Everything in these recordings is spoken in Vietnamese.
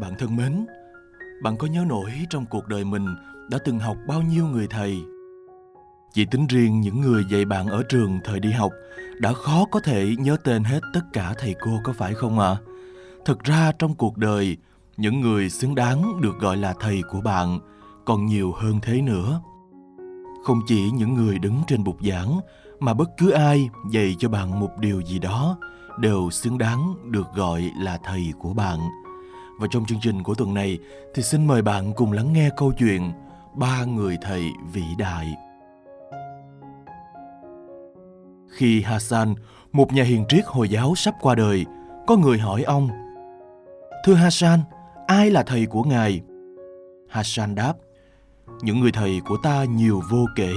bạn thân mến, bạn có nhớ nổi trong cuộc đời mình đã từng học bao nhiêu người thầy? Chỉ tính riêng những người dạy bạn ở trường thời đi học đã khó có thể nhớ tên hết tất cả thầy cô có phải không ạ? À? Thực ra trong cuộc đời, những người xứng đáng được gọi là thầy của bạn còn nhiều hơn thế nữa. Không chỉ những người đứng trên bục giảng mà bất cứ ai dạy cho bạn một điều gì đó đều xứng đáng được gọi là thầy của bạn. Và trong chương trình của tuần này thì xin mời bạn cùng lắng nghe câu chuyện Ba người thầy vĩ đại. Khi Hassan, một nhà hiền triết Hồi giáo sắp qua đời, có người hỏi ông Thưa Hassan, ai là thầy của ngài? Hassan đáp Những người thầy của ta nhiều vô kể,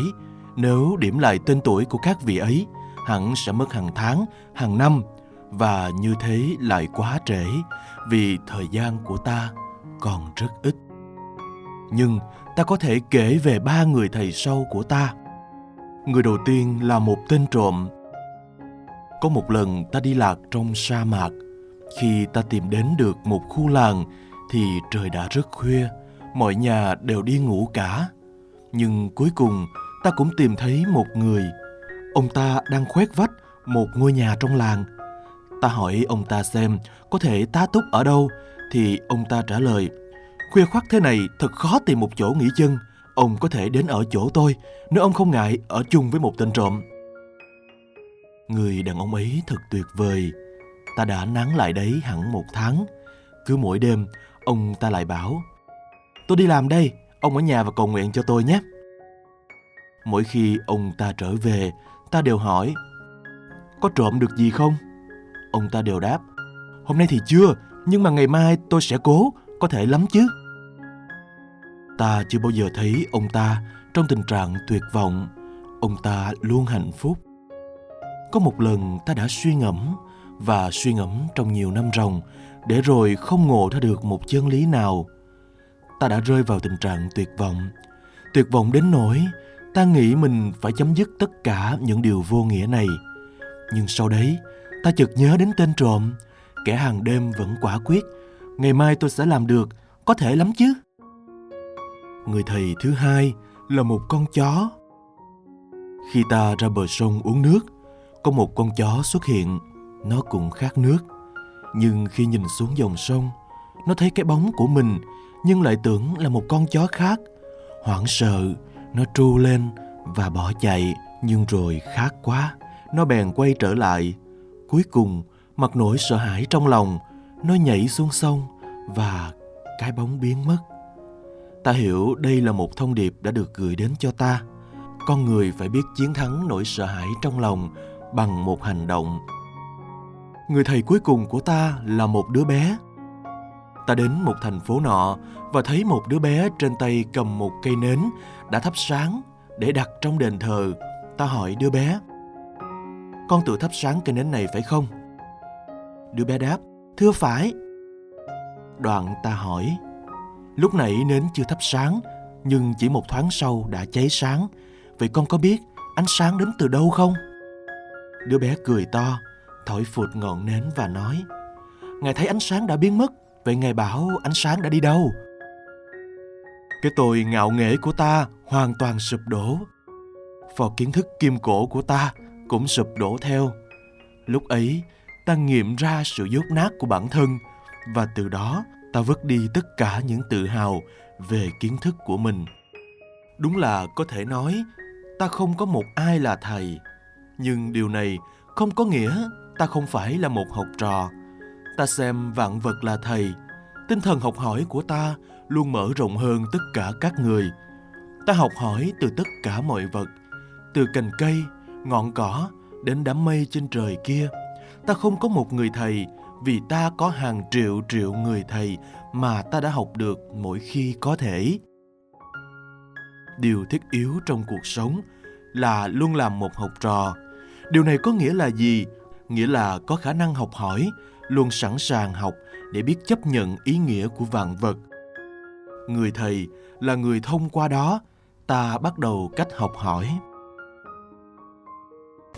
nếu điểm lại tên tuổi của các vị ấy, hẳn sẽ mất hàng tháng, hàng năm và như thế lại quá trễ vì thời gian của ta còn rất ít. Nhưng ta có thể kể về ba người thầy sâu của ta. Người đầu tiên là một tên trộm. Có một lần ta đi lạc trong sa mạc. Khi ta tìm đến được một khu làng thì trời đã rất khuya, mọi nhà đều đi ngủ cả. Nhưng cuối cùng ta cũng tìm thấy một người. Ông ta đang khoét vách một ngôi nhà trong làng. Ta hỏi ông ta xem có thể tá túc ở đâu thì ông ta trả lời Khuya khoắt thế này thật khó tìm một chỗ nghỉ chân. Ông có thể đến ở chỗ tôi nếu ông không ngại ở chung với một tên trộm. Người đàn ông ấy thật tuyệt vời. Ta đã nắng lại đấy hẳn một tháng. Cứ mỗi đêm, ông ta lại bảo Tôi đi làm đây, ông ở nhà và cầu nguyện cho tôi nhé. Mỗi khi ông ta trở về, ta đều hỏi Có trộm được gì không? Ông ta đều đáp Hôm nay thì chưa, nhưng mà ngày mai tôi sẽ cố, có thể lắm chứ. Ta chưa bao giờ thấy ông ta trong tình trạng tuyệt vọng. Ông ta luôn hạnh phúc. Có một lần ta đã suy ngẫm và suy ngẫm trong nhiều năm ròng để rồi không ngộ ra được một chân lý nào. Ta đã rơi vào tình trạng tuyệt vọng. Tuyệt vọng đến nỗi ta nghĩ mình phải chấm dứt tất cả những điều vô nghĩa này. Nhưng sau đấy, ta chợt nhớ đến tên trộm, kẻ hàng đêm vẫn quả quyết. Ngày mai tôi sẽ làm được, có thể lắm chứ. Người thầy thứ hai là một con chó. Khi ta ra bờ sông uống nước, có một con chó xuất hiện, nó cũng khát nước. Nhưng khi nhìn xuống dòng sông, nó thấy cái bóng của mình nhưng lại tưởng là một con chó khác. Hoảng sợ, nó tru lên và bỏ chạy, nhưng rồi khát quá, nó bèn quay trở lại. Cuối cùng, mặc nỗi sợ hãi trong lòng, nó nhảy xuống sông và cái bóng biến mất. Ta hiểu đây là một thông điệp đã được gửi đến cho ta. Con người phải biết chiến thắng nỗi sợ hãi trong lòng bằng một hành động. Người thầy cuối cùng của ta là một đứa bé. Ta đến một thành phố nọ và thấy một đứa bé trên tay cầm một cây nến đã thắp sáng để đặt trong đền thờ. Ta hỏi đứa bé, con tự thắp sáng cây nến này phải không? Đứa bé đáp, thưa phải. Đoạn ta hỏi, Lúc nãy nến chưa thắp sáng, nhưng chỉ một thoáng sau đã cháy sáng. Vậy con có biết ánh sáng đến từ đâu không? Đứa bé cười to, thổi phụt ngọn nến và nói Ngài thấy ánh sáng đã biến mất, vậy Ngài bảo ánh sáng đã đi đâu? Cái tôi ngạo nghễ của ta hoàn toàn sụp đổ. Phò kiến thức kim cổ của ta cũng sụp đổ theo. Lúc ấy, ta nghiệm ra sự dốt nát của bản thân và từ đó ta vứt đi tất cả những tự hào về kiến thức của mình. Đúng là có thể nói ta không có một ai là thầy. Nhưng điều này không có nghĩa ta không phải là một học trò. Ta xem vạn vật là thầy tinh thần học hỏi của ta luôn mở rộng hơn tất cả các người. Ta học hỏi từ tất cả mọi vật từ cành cây ngọn cỏ đến đám mây trên trời kia. Ta không có một người thầy, vì ta có hàng triệu triệu người thầy mà ta đã học được mỗi khi có thể. Điều thiết yếu trong cuộc sống là luôn làm một học trò. Điều này có nghĩa là gì? Nghĩa là có khả năng học hỏi, luôn sẵn sàng học để biết chấp nhận ý nghĩa của vạn vật. Người thầy là người thông qua đó, ta bắt đầu cách học hỏi.